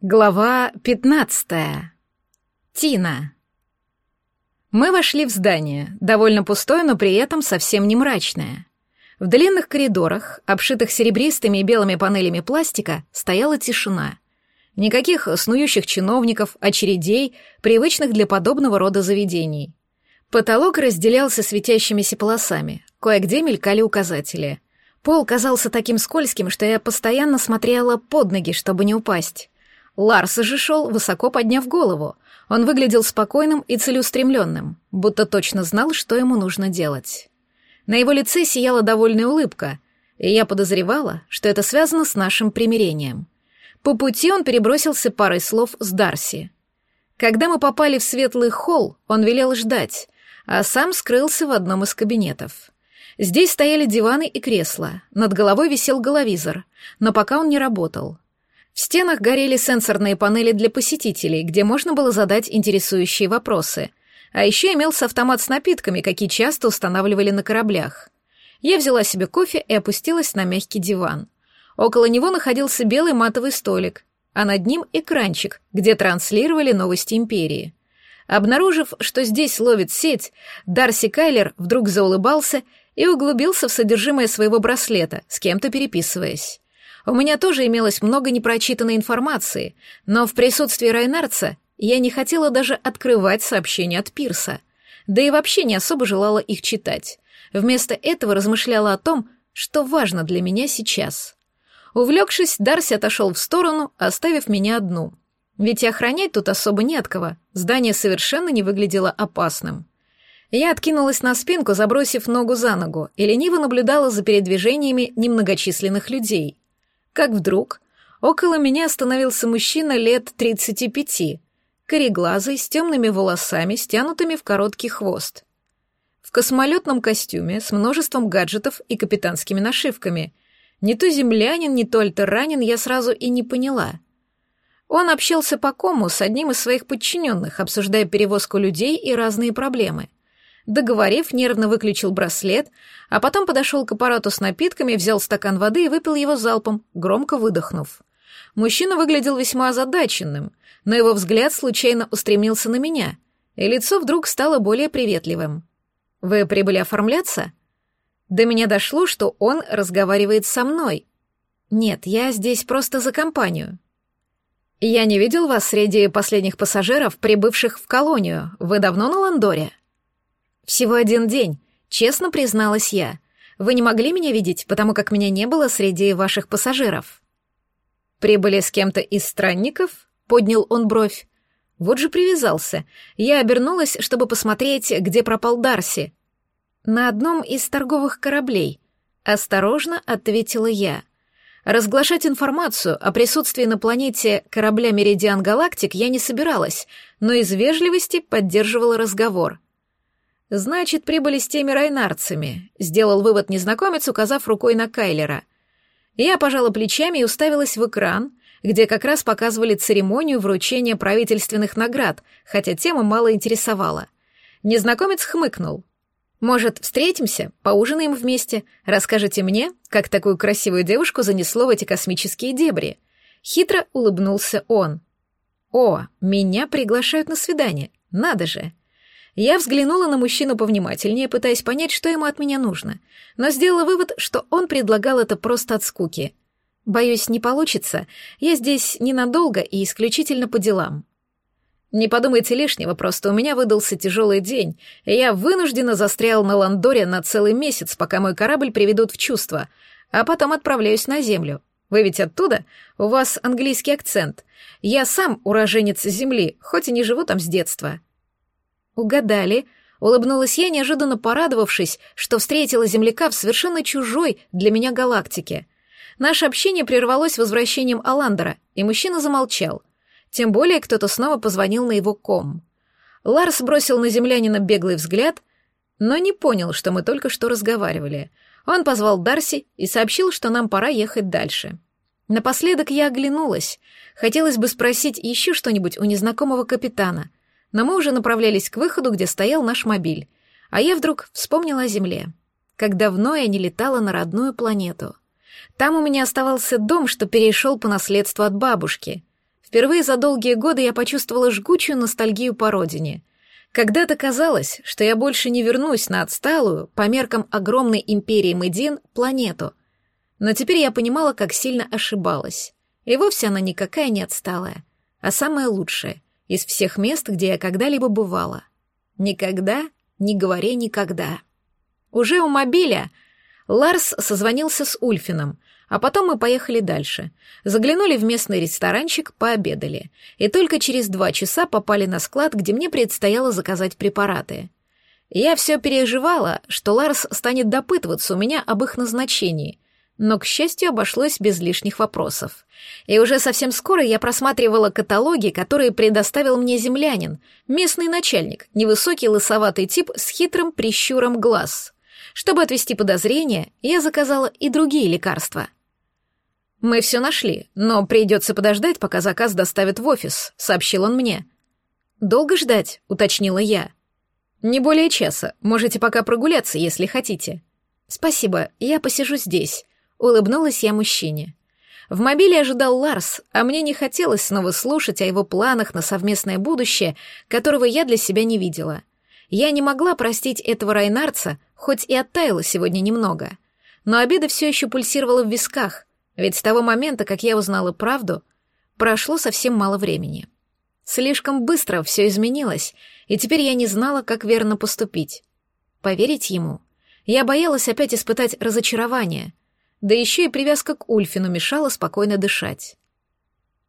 Глава 15. Тина. Мы вошли в здание, довольно пустое, но при этом совсем не мрачное. В длинных коридорах, обшитых серебристыми и белыми панелями пластика, стояла тишина. Никаких снующих чиновников, очередей, привычных для подобного рода заведений. Потолок разделялся светящимися полосами, кое-где мелькали указатели. Пол казался таким скользким, что я постоянно смотрела под ноги, чтобы не упасть. Ларс же шел, высоко подняв голову. Он выглядел спокойным и целеустремленным, будто точно знал, что ему нужно делать. На его лице сияла довольная улыбка, и я подозревала, что это связано с нашим примирением. По пути он перебросился парой слов с Дарси. Когда мы попали в светлый холл, он велел ждать, а сам скрылся в одном из кабинетов. Здесь стояли диваны и кресла, над головой висел головизор, но пока он не работал — в стенах горели сенсорные панели для посетителей, где можно было задать интересующие вопросы. А еще имелся автомат с напитками, какие часто устанавливали на кораблях. Я взяла себе кофе и опустилась на мягкий диван. Около него находился белый матовый столик, а над ним экранчик, где транслировали новости империи. Обнаружив, что здесь ловит сеть, Дарси Кайлер вдруг заулыбался и углубился в содержимое своего браслета, с кем-то переписываясь. У меня тоже имелось много непрочитанной информации, но в присутствии Райнарца я не хотела даже открывать сообщения от Пирса, да и вообще не особо желала их читать. Вместо этого размышляла о том, что важно для меня сейчас. Увлекшись, Дарси отошел в сторону, оставив меня одну. Ведь охранять тут особо не от кого, здание совершенно не выглядело опасным. Я откинулась на спинку, забросив ногу за ногу, и лениво наблюдала за передвижениями немногочисленных людей как вдруг около меня остановился мужчина лет 35, кореглазый, с темными волосами, стянутыми в короткий хвост. В космолетном костюме с множеством гаджетов и капитанскими нашивками. Не то землянин, не то альтеранин, я сразу и не поняла. Он общался по кому с одним из своих подчиненных, обсуждая перевозку людей и разные проблемы — Договорив, нервно выключил браслет, а потом подошел к аппарату с напитками, взял стакан воды и выпил его залпом, громко выдохнув. Мужчина выглядел весьма озадаченным, но его взгляд случайно устремился на меня, и лицо вдруг стало более приветливым. «Вы прибыли оформляться?» До меня дошло, что он разговаривает со мной. «Нет, я здесь просто за компанию». «Я не видел вас среди последних пассажиров, прибывших в колонию. Вы давно на Ландоре?» «Всего один день», — честно призналась я. «Вы не могли меня видеть, потому как меня не было среди ваших пассажиров». «Прибыли с кем-то из странников?» — поднял он бровь. Вот же привязался. Я обернулась, чтобы посмотреть, где пропал Дарси. «На одном из торговых кораблей», — осторожно ответила я. Разглашать информацию о присутствии на планете корабля «Меридиан Галактик» я не собиралась, но из вежливости поддерживала разговор — «Значит, прибыли с теми райнарцами», — сделал вывод незнакомец, указав рукой на Кайлера. Я пожала плечами и уставилась в экран, где как раз показывали церемонию вручения правительственных наград, хотя тема мало интересовала. Незнакомец хмыкнул. «Может, встретимся, поужинаем вместе, расскажете мне, как такую красивую девушку занесло в эти космические дебри?» Хитро улыбнулся он. «О, меня приглашают на свидание, надо же!» Я взглянула на мужчину повнимательнее, пытаясь понять, что ему от меня нужно, но сделала вывод, что он предлагал это просто от скуки. Боюсь, не получится. Я здесь ненадолго и исключительно по делам. Не подумайте лишнего, просто у меня выдался тяжелый день, и я вынужденно застрял на Ландоре на целый месяц, пока мой корабль приведут в чувство, а потом отправляюсь на Землю. Вы ведь оттуда? У вас английский акцент. Я сам уроженец Земли, хоть и не живу там с детства. «Угадали», — улыбнулась я, неожиданно порадовавшись, что встретила земляка в совершенно чужой для меня галактике. Наше общение прервалось возвращением Аландера, и мужчина замолчал. Тем более кто-то снова позвонил на его ком. Ларс бросил на землянина беглый взгляд, но не понял, что мы только что разговаривали. Он позвал Дарси и сообщил, что нам пора ехать дальше. Напоследок я оглянулась. Хотелось бы спросить еще что-нибудь у незнакомого капитана — но мы уже направлялись к выходу, где стоял наш мобиль, а я вдруг вспомнила о Земле. Как давно я не летала на родную планету. Там у меня оставался дом, что перешел по наследству от бабушки. Впервые за долгие годы я почувствовала жгучую ностальгию по родине. Когда-то казалось, что я больше не вернусь на отсталую, по меркам огромной империи Мэдин, планету. Но теперь я понимала, как сильно ошибалась. И вовсе она никакая не отсталая, а самая лучшая из всех мест, где я когда-либо бывала. Никогда, не говори никогда. Уже у мобиля Ларс созвонился с Ульфином, а потом мы поехали дальше. Заглянули в местный ресторанчик, пообедали. И только через два часа попали на склад, где мне предстояло заказать препараты. Я все переживала, что Ларс станет допытываться у меня об их назначении, но, к счастью, обошлось без лишних вопросов. И уже совсем скоро я просматривала каталоги, которые предоставил мне землянин, местный начальник, невысокий лысоватый тип с хитрым прищуром глаз. Чтобы отвести подозрения, я заказала и другие лекарства — «Мы все нашли, но придется подождать, пока заказ доставят в офис», — сообщил он мне. «Долго ждать?» — уточнила я. «Не более часа. Можете пока прогуляться, если хотите». «Спасибо, я посижу здесь», — улыбнулась я мужчине. В мобиле ожидал Ларс, а мне не хотелось снова слушать о его планах на совместное будущее, которого я для себя не видела. Я не могла простить этого Райнарца, хоть и оттаяла сегодня немного. Но обида все еще пульсировала в висках, ведь с того момента, как я узнала правду, прошло совсем мало времени. Слишком быстро все изменилось, и теперь я не знала, как верно поступить. Поверить ему? Я боялась опять испытать разочарование, да еще и привязка к Ульфину мешала спокойно дышать.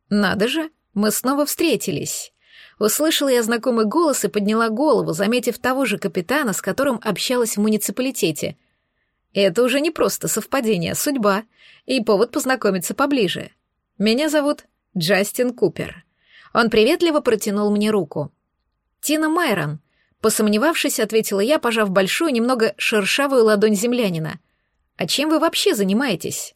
Надо же, мы снова встретились. Услышала я знакомый голос и подняла голову, заметив того же капитана, с которым общалась в муниципалитете — это уже не просто совпадение, а судьба, и повод познакомиться поближе. Меня зовут Джастин Купер. Он приветливо протянул мне руку. Тина Майрон, посомневавшись, ответила я, пожав большую, немного шершавую ладонь землянина. А чем вы вообще занимаетесь?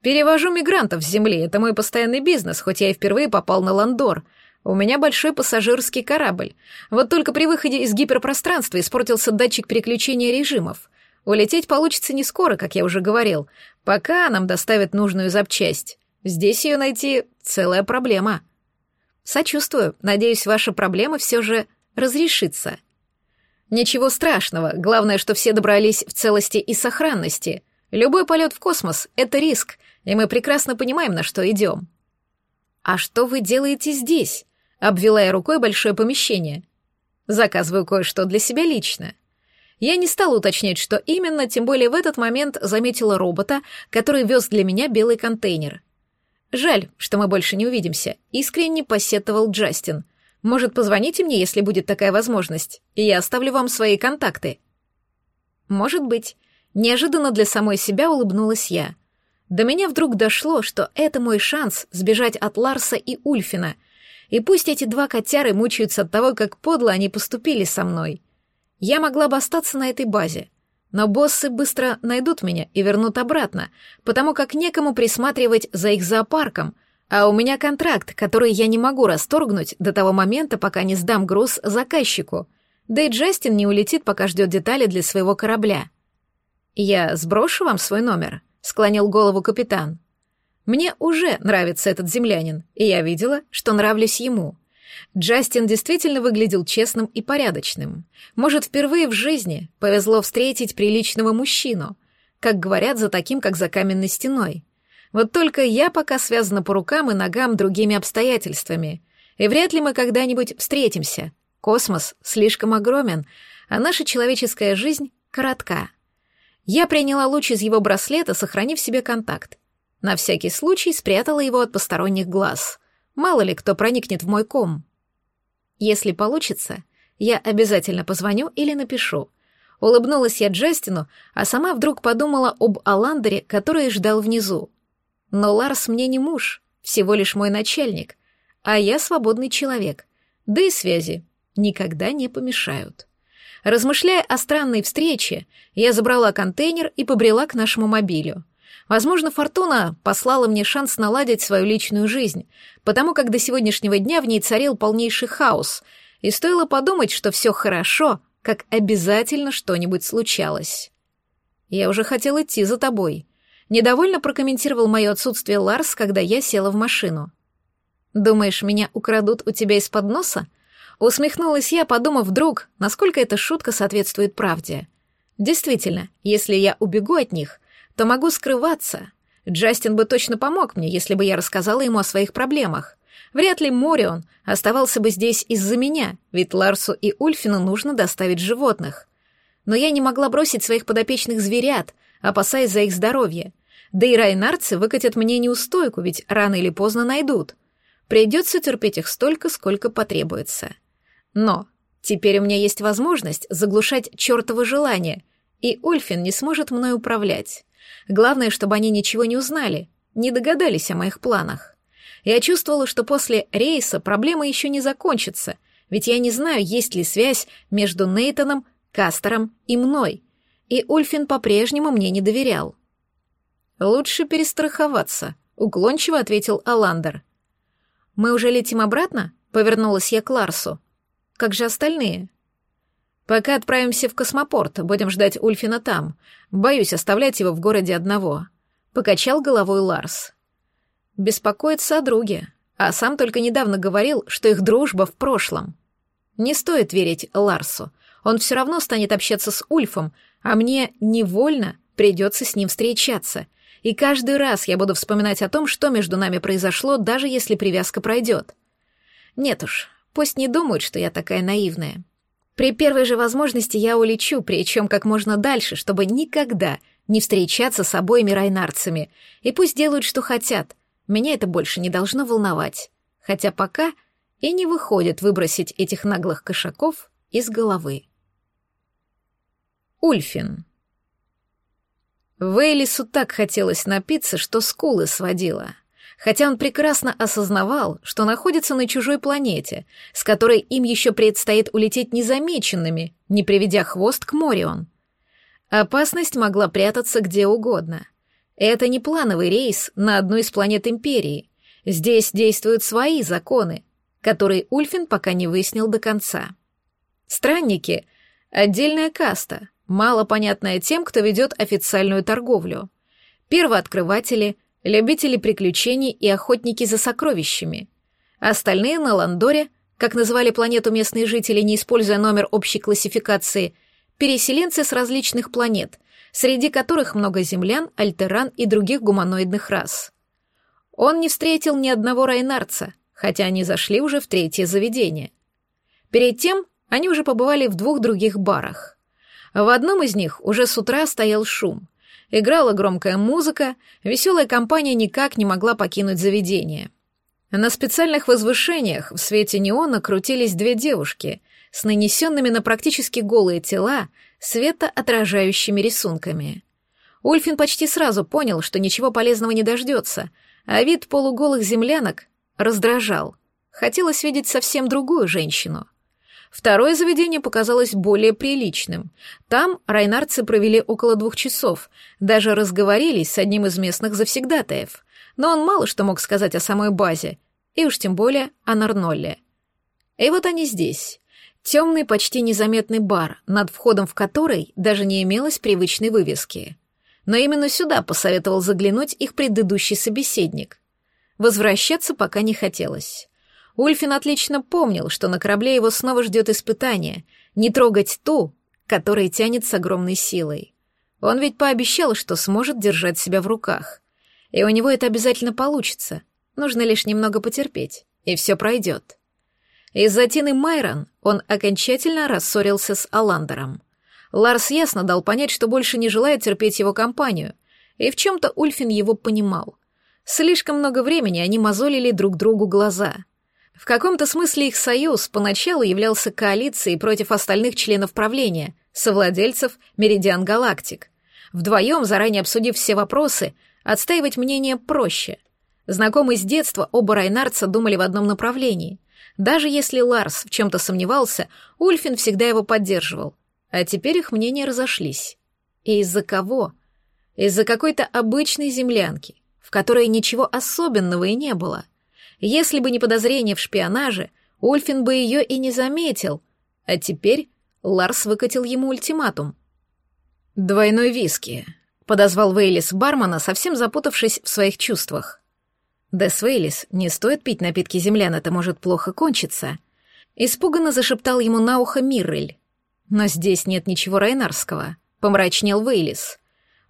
Перевожу мигрантов с земли, это мой постоянный бизнес, хоть я и впервые попал на Ландор. У меня большой пассажирский корабль. Вот только при выходе из гиперпространства испортился датчик переключения режимов. Улететь получится не скоро, как я уже говорил, пока нам доставят нужную запчасть. Здесь ее найти целая проблема. Сочувствую, надеюсь, ваша проблема все же разрешится. Ничего страшного, главное, что все добрались в целости и сохранности. Любой полет в космос — это риск, и мы прекрасно понимаем, на что идем. «А что вы делаете здесь?» — обвела я рукой большое помещение. «Заказываю кое-что для себя лично». Я не стала уточнять, что именно, тем более в этот момент заметила робота, который вез для меня белый контейнер. «Жаль, что мы больше не увидимся», — искренне посетовал Джастин. «Может, позвоните мне, если будет такая возможность, и я оставлю вам свои контакты». «Может быть». Неожиданно для самой себя улыбнулась я. До меня вдруг дошло, что это мой шанс сбежать от Ларса и Ульфина, и пусть эти два котяры мучаются от того, как подло они поступили со мной — я могла бы остаться на этой базе, но боссы быстро найдут меня и вернут обратно, потому как некому присматривать за их зоопарком, а у меня контракт, который я не могу расторгнуть до того момента, пока не сдам груз заказчику. Да и Джастин не улетит, пока ждет детали для своего корабля. «Я сброшу вам свой номер», — склонил голову капитан. «Мне уже нравится этот землянин, и я видела, что нравлюсь ему. Джастин действительно выглядел честным и порядочным. Может, впервые в жизни повезло встретить приличного мужчину, как говорят за таким, как за каменной стеной. Вот только я пока связана по рукам и ногам другими обстоятельствами, и вряд ли мы когда-нибудь встретимся. Космос слишком огромен, а наша человеческая жизнь коротка. Я приняла луч из его браслета, сохранив себе контакт. На всякий случай спрятала его от посторонних глаз. Мало ли кто проникнет в мой ком. Если получится, я обязательно позвоню или напишу. Улыбнулась я Джастину, а сама вдруг подумала об Аландере, который ждал внизу. Но Ларс мне не муж, всего лишь мой начальник, а я свободный человек, да и связи никогда не помешают. Размышляя о странной встрече, я забрала контейнер и побрела к нашему мобилю. Возможно, Фортуна послала мне шанс наладить свою личную жизнь, потому как до сегодняшнего дня в ней царил полнейший хаос, и стоило подумать, что все хорошо, как обязательно что-нибудь случалось. «Я уже хотел идти за тобой», — недовольно прокомментировал мое отсутствие Ларс, когда я села в машину. Думаешь, меня украдут у тебя из-под носа? Усмехнулась я, подумав вдруг, насколько эта шутка соответствует правде. Действительно, если я убегу от них, то могу скрываться. Джастин бы точно помог мне, если бы я рассказала ему о своих проблемах. Вряд ли Морион оставался бы здесь из-за меня, ведь Ларсу и Ульфину нужно доставить животных. Но я не могла бросить своих подопечных зверят, опасаясь за их здоровье. Да и райнарцы выкатят мне неустойку, ведь рано или поздно найдут. Придется терпеть их столько, сколько потребуется. Но теперь у меня есть возможность заглушать чертово желание, и Ульфин не сможет мной управлять. Главное, чтобы они ничего не узнали, не догадались о моих планах. Я чувствовала, что после рейса проблема еще не закончится, ведь я не знаю, есть ли связь между Нейтоном, Кастером и мной, и Ульфин по-прежнему мне не доверял. «Лучше перестраховаться», — уклончиво ответил Аландер. «Мы уже летим обратно?» — повернулась я к Ларсу. «Как же остальные?» «Пока отправимся в космопорт, будем ждать Ульфина там. Боюсь оставлять его в городе одного», — покачал головой Ларс. Беспокоится о друге, а сам только недавно говорил, что их дружба в прошлом. Не стоит верить Ларсу. Он все равно станет общаться с Ульфом, а мне невольно придется с ним встречаться — и каждый раз я буду вспоминать о том, что между нами произошло, даже если привязка пройдет. Нет уж, пусть не думают, что я такая наивная. При первой же возможности я улечу, причем как можно дальше, чтобы никогда не встречаться с обоими райнарцами, и пусть делают, что хотят. Меня это больше не должно волновать. Хотя пока и не выходит выбросить этих наглых кошаков из головы. Ульфин. Вейлису так хотелось напиться, что скулы сводила. Хотя он прекрасно осознавал, что находится на чужой планете, с которой им еще предстоит улететь незамеченными, не приведя хвост к Морион. Опасность могла прятаться где угодно. Это не плановый рейс на одну из планет Империи. Здесь действуют свои законы, которые Ульфин пока не выяснил до конца. Странники — отдельная каста — мало понятное тем, кто ведет официальную торговлю. Первооткрыватели, любители приключений и охотники за сокровищами. Остальные на Ландоре, как называли планету местные жители, не используя номер общей классификации, переселенцы с различных планет, среди которых много землян, альтеран и других гуманоидных рас. Он не встретил ни одного райнарца, хотя они зашли уже в третье заведение. Перед тем они уже побывали в двух других барах. В одном из них уже с утра стоял шум. Играла громкая музыка, веселая компания никак не могла покинуть заведение. На специальных возвышениях в свете неона крутились две девушки с нанесенными на практически голые тела светоотражающими рисунками. Ульфин почти сразу понял, что ничего полезного не дождется, а вид полуголых землянок раздражал. Хотелось видеть совсем другую женщину — Второе заведение показалось более приличным. Там райнарцы провели около двух часов, даже разговорились с одним из местных завсегдатаев. Но он мало что мог сказать о самой базе, и уж тем более о Нарнолле. И вот они здесь. Темный, почти незаметный бар, над входом в который даже не имелось привычной вывески. Но именно сюда посоветовал заглянуть их предыдущий собеседник. Возвращаться пока не хотелось. Ульфин отлично помнил, что на корабле его снова ждет испытание — не трогать ту, которая тянет с огромной силой. Он ведь пообещал, что сможет держать себя в руках. И у него это обязательно получится. Нужно лишь немного потерпеть, и все пройдет. Из-за Тины Майрон он окончательно рассорился с Аландером. Ларс ясно дал понять, что больше не желает терпеть его компанию, и в чем-то Ульфин его понимал. Слишком много времени они мозолили друг другу глаза — в каком-то смысле их союз поначалу являлся коалицией против остальных членов правления, совладельцев Меридиан Галактик. Вдвоем, заранее обсудив все вопросы, отстаивать мнение проще. Знакомые с детства оба Райнарца думали в одном направлении. Даже если Ларс в чем-то сомневался, Ульфин всегда его поддерживал. А теперь их мнения разошлись. И из-за кого? Из-за какой-то обычной землянки, в которой ничего особенного и не было — если бы не подозрение в шпионаже, Ульфин бы ее и не заметил. А теперь Ларс выкатил ему ультиматум. «Двойной виски», — подозвал Вейлис бармена, совсем запутавшись в своих чувствах. Десвейлис, не стоит пить напитки землян, это может плохо кончиться. Испуганно зашептал ему на ухо Миррель. Но здесь нет ничего райнарского, помрачнел Вейлис.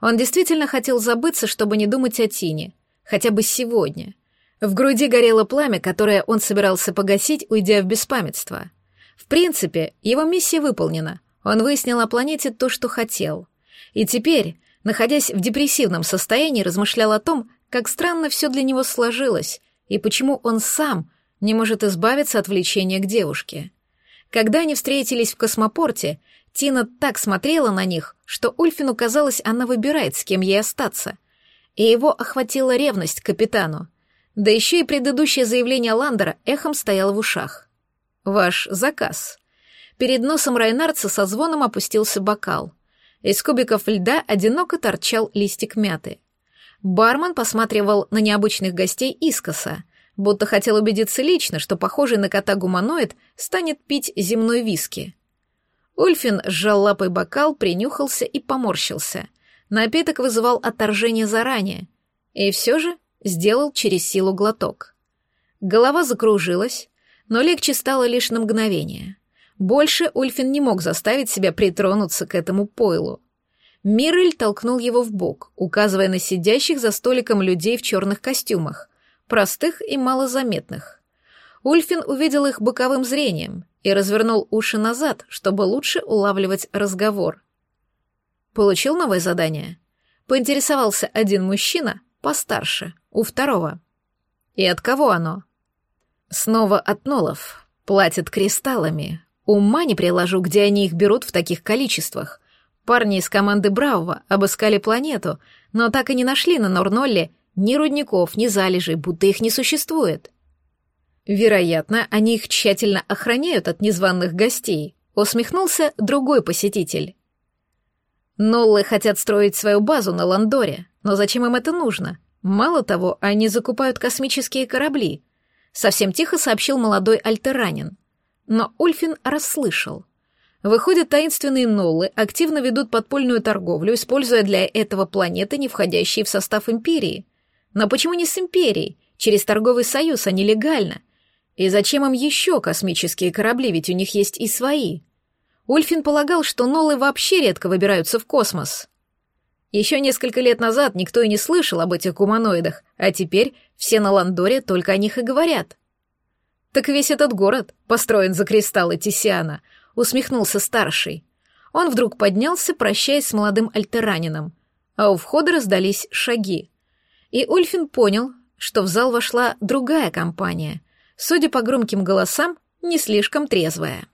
Он действительно хотел забыться, чтобы не думать о Тине, хотя бы сегодня. В груди горело пламя, которое он собирался погасить, уйдя в беспамятство. В принципе, его миссия выполнена. Он выяснил о планете то, что хотел. И теперь, находясь в депрессивном состоянии, размышлял о том, как странно все для него сложилось, и почему он сам не может избавиться от влечения к девушке. Когда они встретились в космопорте, Тина так смотрела на них, что Ульфину казалось, она выбирает, с кем ей остаться. И его охватила ревность к капитану. Да еще и предыдущее заявление Ландера эхом стояло в ушах. «Ваш заказ». Перед носом Райнарца со звоном опустился бокал. Из кубиков льда одиноко торчал листик мяты. Бармен посматривал на необычных гостей искоса, будто хотел убедиться лично, что похожий на кота гуманоид станет пить земной виски. Ульфин сжал лапой бокал, принюхался и поморщился. Напиток вызывал отторжение заранее, и все же сделал через силу глоток. Голова закружилась, но легче стало лишь на мгновение. Больше Ульфин не мог заставить себя притронуться к этому пойлу. Мирель толкнул его в бок, указывая на сидящих за столиком людей в черных костюмах, простых и малозаметных. Ульфин увидел их боковым зрением и развернул уши назад, чтобы лучше улавливать разговор. Получил новое задание? Поинтересовался один мужчина, постарше, у второго. И от кого оно? Снова от Нолов. Платят кристаллами. Ума не приложу, где они их берут в таких количествах. Парни из команды Браува обыскали планету, но так и не нашли на Норнолле ни рудников, ни залежей, будто их не существует. Вероятно, они их тщательно охраняют от незваных гостей, усмехнулся другой посетитель. Ноллы хотят строить свою базу на Ландоре, но зачем им это нужно? Мало того, они закупают космические корабли. Совсем тихо сообщил молодой альтеранин. Но Ульфин расслышал. Выходят, таинственные ноллы активно ведут подпольную торговлю, используя для этого планеты, не входящие в состав империи. Но почему не с империей? Через торговый союз, а не легально. И зачем им еще космические корабли, ведь у них есть и свои? Ульфин полагал, что ноллы вообще редко выбираются в космос. Еще несколько лет назад никто и не слышал об этих гуманоидах, а теперь все на Ландоре только о них и говорят. Так весь этот город построен за кристаллы Тисиана — усмехнулся старший. Он вдруг поднялся, прощаясь с молодым альтеранином, а у входа раздались шаги. И Ульфин понял, что в зал вошла другая компания, судя по громким голосам, не слишком трезвая.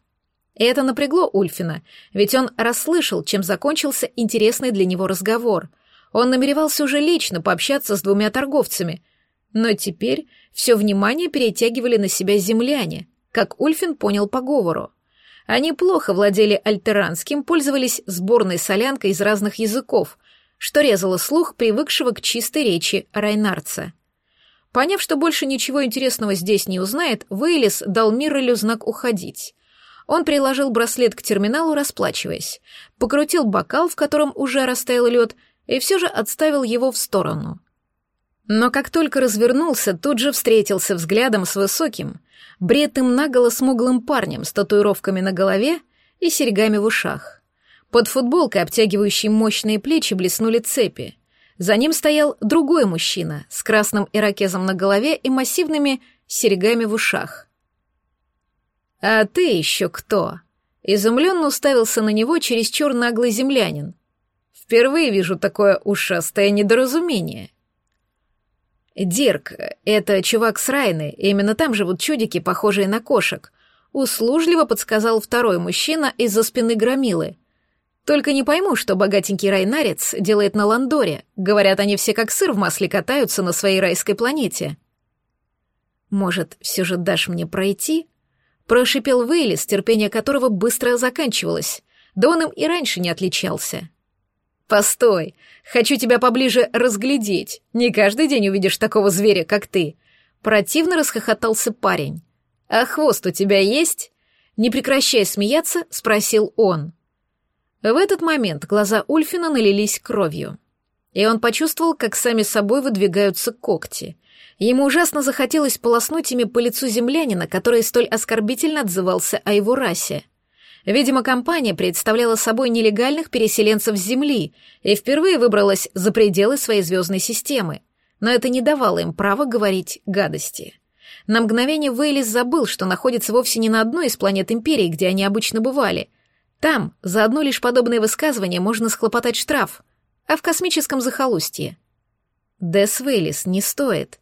И это напрягло Ульфина, ведь он расслышал, чем закончился интересный для него разговор. Он намеревался уже лично пообщаться с двумя торговцами, но теперь все внимание перетягивали на себя земляне, как Ульфин понял по говору. Они плохо владели альтеранским, пользовались сборной солянкой из разных языков, что резало слух привыкшего к чистой речи Райнарца. Поняв, что больше ничего интересного здесь не узнает, Вейлис дал Миррелю знак «Уходить». Он приложил браслет к терминалу, расплачиваясь, покрутил бокал, в котором уже растаял лед, и все же отставил его в сторону. Но как только развернулся, тут же встретился взглядом с высоким, бретым наголо смуглым парнем с татуировками на голове и серьгами в ушах. Под футболкой, обтягивающей мощные плечи, блеснули цепи. За ним стоял другой мужчина с красным ирокезом на голове и массивными серьгами в ушах. «А ты еще кто?» Изумленно уставился на него чересчур наглый землянин. «Впервые вижу такое ушастое недоразумение». «Дирк, это чувак с Райны, именно там живут чудики, похожие на кошек», услужливо подсказал второй мужчина из-за спины громилы. «Только не пойму, что богатенький райнарец делает на Ландоре. Говорят, они все как сыр в масле катаются на своей райской планете». «Может, все же дашь мне пройти?» Прошипел Вейлис, терпение которого быстро заканчивалось. Да он им и раньше не отличался. «Постой, хочу тебя поближе разглядеть. Не каждый день увидишь такого зверя, как ты». Противно расхохотался парень. «А хвост у тебя есть?» Не прекращая смеяться, спросил он. В этот момент глаза Ульфина налились кровью. И он почувствовал, как сами собой выдвигаются когти. Ему ужасно захотелось полоснуть ими по лицу землянина, который столь оскорбительно отзывался о его расе. Видимо, компания представляла собой нелегальных переселенцев с Земли и впервые выбралась за пределы своей звездной системы, но это не давало им права говорить гадости. На мгновение Вейлис забыл, что находится вовсе не на одной из планет Империи, где они обычно бывали. Там за одно лишь подобное высказывание можно схлопотать штраф, а в космическом захолустье. Дес Вейлис не стоит.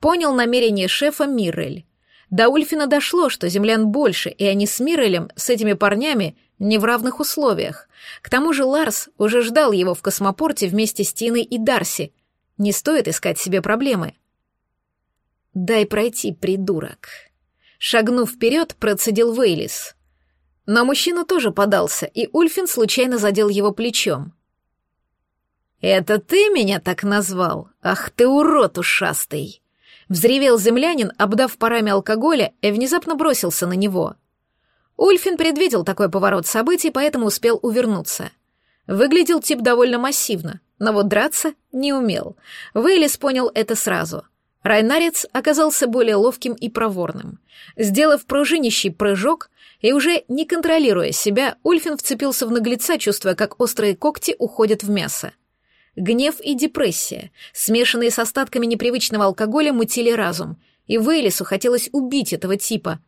Понял намерение шефа Миррель. До Ульфина дошло, что землян больше, и они с Миррелем, с этими парнями, не в равных условиях. К тому же Ларс уже ждал его в космопорте вместе с Тиной и Дарси. Не стоит искать себе проблемы. «Дай пройти, придурок!» Шагнув вперед, процедил Вейлис. Но мужчина тоже подался, и Ульфин случайно задел его плечом. «Это ты меня так назвал? Ах ты урод ушастый!» Взревел землянин, обдав парами алкоголя, и внезапно бросился на него. Ульфин предвидел такой поворот событий, поэтому успел увернуться. Выглядел тип довольно массивно, но вот драться не умел. Вейлис понял это сразу. Райнарец оказался более ловким и проворным. Сделав пружинищий прыжок и уже не контролируя себя, Ульфин вцепился в наглеца, чувствуя, как острые когти уходят в мясо. Гнев и депрессия, смешанные с остатками непривычного алкоголя, мутили разум, и Вейлису хотелось убить этого типа.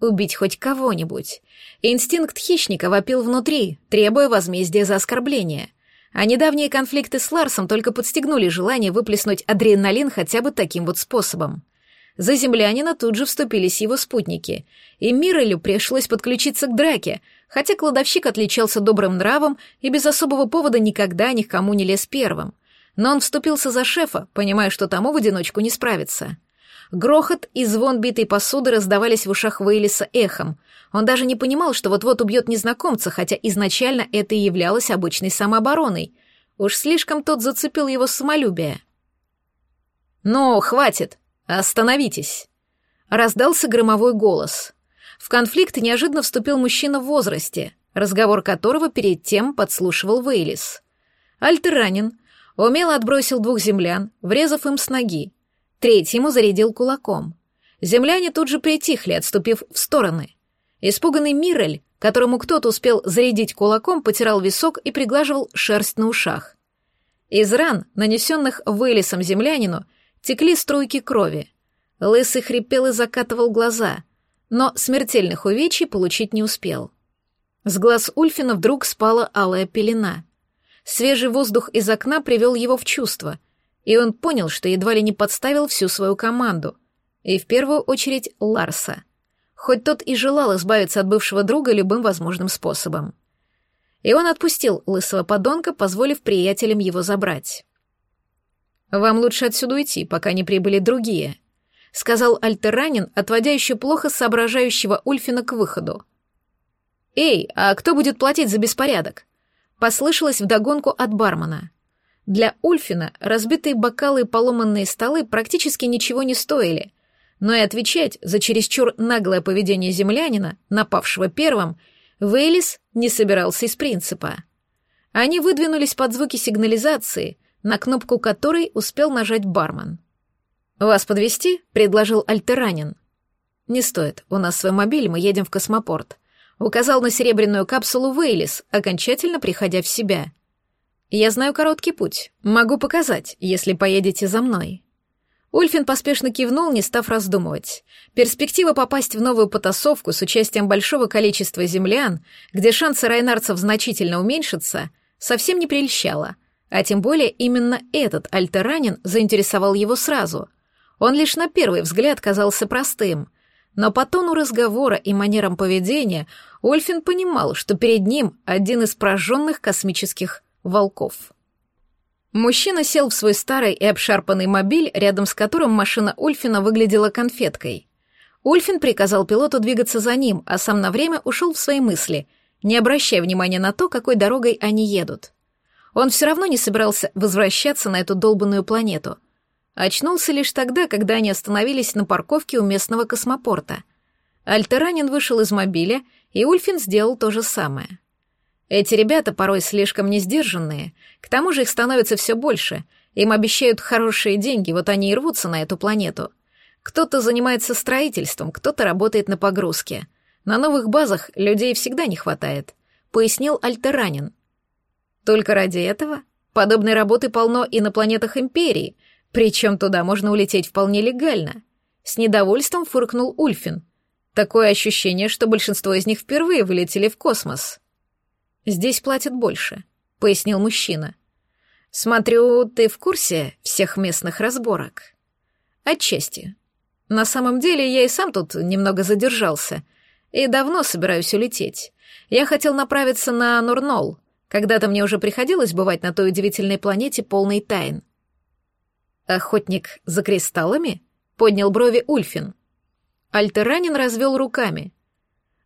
Убить хоть кого-нибудь. Инстинкт хищника вопил внутри, требуя возмездия за оскорбление — а недавние конфликты с Ларсом только подстегнули желание выплеснуть адреналин хотя бы таким вот способом. За землянина тут же вступились его спутники, и Мирелю пришлось подключиться к драке, хотя кладовщик отличался добрым нравом и без особого повода никогда ни к кому не лез первым. Но он вступился за шефа, понимая, что тому в одиночку не справиться. Грохот и звон битой посуды раздавались в ушах Вейлиса эхом. Он даже не понимал, что вот-вот убьет незнакомца, хотя изначально это и являлось обычной самообороной. Уж слишком тот зацепил его самолюбие. «Ну, хватит! Остановитесь!» Раздался громовой голос. В конфликт неожиданно вступил мужчина в возрасте, разговор которого перед тем подслушивал Вейлис. Альтеранин умело отбросил двух землян, врезав им с ноги, Третьему зарядил кулаком. Земляне тут же притихли, отступив в стороны. Испуганный Мирель, которому кто-то успел зарядить кулаком, потирал висок и приглаживал шерсть на ушах. Из ран, нанесенных вылесом землянину, текли струйки крови. Лысый хрипел и закатывал глаза, но смертельных увечий получить не успел. С глаз Ульфина вдруг спала алая пелена. Свежий воздух из окна привел его в чувство, и он понял, что едва ли не подставил всю свою команду, и в первую очередь Ларса, хоть тот и желал избавиться от бывшего друга любым возможным способом. И он отпустил лысого подонка, позволив приятелям его забрать. «Вам лучше отсюда уйти, пока не прибыли другие», — сказал Альтеранин, отводя еще плохо соображающего Ульфина к выходу. «Эй, а кто будет платить за беспорядок?» — послышалось вдогонку от бармена. Для Ульфина разбитые бокалы и поломанные столы практически ничего не стоили, но и отвечать за чересчур наглое поведение землянина, напавшего первым, Вейлис не собирался из принципа. Они выдвинулись под звуки сигнализации, на кнопку которой успел нажать бармен. «Вас подвести? предложил Альтеранин. «Не стоит, у нас свой мобиль, мы едем в космопорт», — указал на серебряную капсулу Вейлис, окончательно приходя в себя — «Я знаю короткий путь. Могу показать, если поедете за мной». Ульфин поспешно кивнул, не став раздумывать. Перспектива попасть в новую потасовку с участием большого количества землян, где шансы райнарцев значительно уменьшатся, совсем не прельщала. А тем более именно этот альтеранин заинтересовал его сразу. Он лишь на первый взгляд казался простым. Но по тону разговора и манерам поведения Ульфин понимал, что перед ним один из прожженных космических волков. Мужчина сел в свой старый и обшарпанный мобиль, рядом с которым машина Ульфина выглядела конфеткой. Ульфин приказал пилоту двигаться за ним, а сам на время ушел в свои мысли, не обращая внимания на то, какой дорогой они едут. Он все равно не собирался возвращаться на эту долбанную планету. Очнулся лишь тогда, когда они остановились на парковке у местного космопорта. Альтеранин вышел из мобиля, и Ульфин сделал то же самое. Эти ребята порой слишком несдержанные, к тому же их становится все больше, им обещают хорошие деньги, вот они и рвутся на эту планету. Кто-то занимается строительством, кто-то работает на погрузке. На новых базах людей всегда не хватает, пояснил Альтеранин. Только ради этого подобной работы полно и на планетах Империи, причем туда можно улететь вполне легально. С недовольством фыркнул Ульфин. Такое ощущение, что большинство из них впервые вылетели в космос. «Здесь платят больше», — пояснил мужчина. «Смотрю, ты в курсе всех местных разборок?» «Отчасти. На самом деле я и сам тут немного задержался, и давно собираюсь улететь. Я хотел направиться на Нурнол. Когда-то мне уже приходилось бывать на той удивительной планете полной тайн. «Охотник за кристаллами?» — поднял брови Ульфин. Альтеранин развел руками.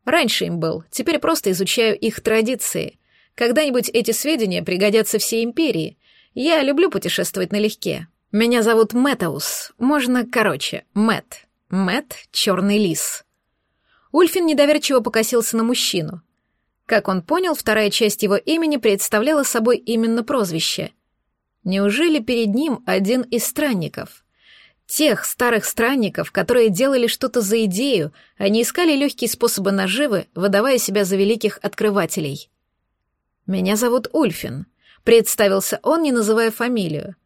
«Раньше им был, теперь просто изучаю их традиции. Когда-нибудь эти сведения пригодятся всей империи. Я люблю путешествовать налегке. Меня зовут Мэтаус, можно короче, Мэт. Мэт — черный лис». Ульфин недоверчиво покосился на мужчину. Как он понял, вторая часть его имени представляла собой именно прозвище — Неужели перед ним один из странников? Тех старых странников, которые делали что-то за идею, они искали легкие способы наживы, выдавая себя за великих открывателей. «Меня зовут Ульфин», — представился он, не называя фамилию.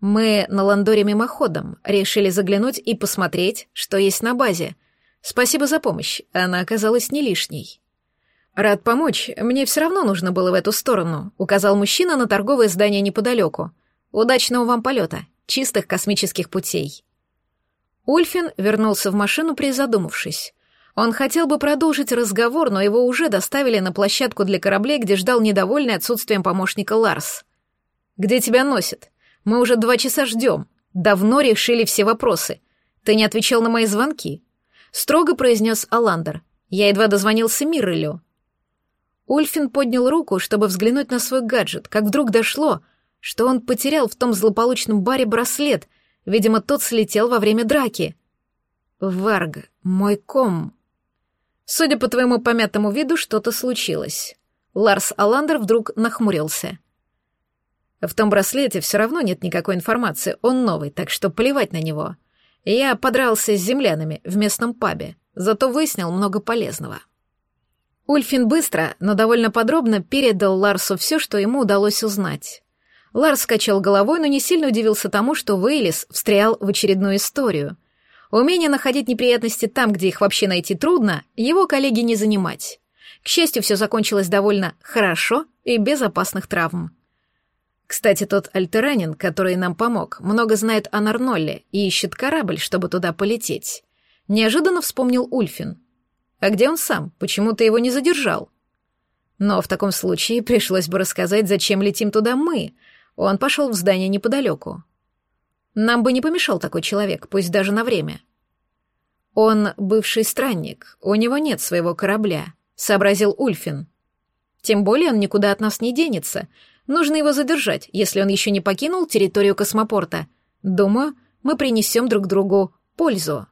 «Мы на Ландоре мимоходом решили заглянуть и посмотреть, что есть на базе. Спасибо за помощь, она оказалась не лишней». «Рад помочь, мне все равно нужно было в эту сторону», — указал мужчина на торговое здание неподалеку. Удачного вам полета, чистых космических путей. Ульфин вернулся в машину, призадумавшись. Он хотел бы продолжить разговор, но его уже доставили на площадку для кораблей, где ждал недовольный отсутствием помощника Ларс. «Где тебя носит? Мы уже два часа ждем. Давно решили все вопросы. Ты не отвечал на мои звонки?» Строго произнес Аландер. Я едва дозвонился Миррелю. Ульфин поднял руку, чтобы взглянуть на свой гаджет, как вдруг дошло — что он потерял в том злополучном баре браслет. Видимо, тот слетел во время драки. Варг, мой ком. Судя по твоему помятому виду, что-то случилось. Ларс Аландер вдруг нахмурился. В том браслете все равно нет никакой информации, он новый, так что плевать на него. Я подрался с землянами в местном пабе, зато выяснил много полезного. Ульфин быстро, но довольно подробно передал Ларсу все, что ему удалось узнать. Ларс скачал головой, но не сильно удивился тому, что Вейлис встрял в очередную историю. Умение находить неприятности там, где их вообще найти трудно, его коллеги не занимать. К счастью, все закончилось довольно хорошо и без опасных травм. Кстати, тот альтеранин, который нам помог, много знает о Нарнолле и ищет корабль, чтобы туда полететь. Неожиданно вспомнил Ульфин. А где он сам? Почему ты его не задержал? Но в таком случае пришлось бы рассказать, зачем летим туда мы, он пошел в здание неподалеку. Нам бы не помешал такой человек, пусть даже на время. Он бывший странник, у него нет своего корабля, сообразил Ульфин. Тем более он никуда от нас не денется. Нужно его задержать, если он еще не покинул территорию космопорта. Думаю, мы принесем друг другу пользу.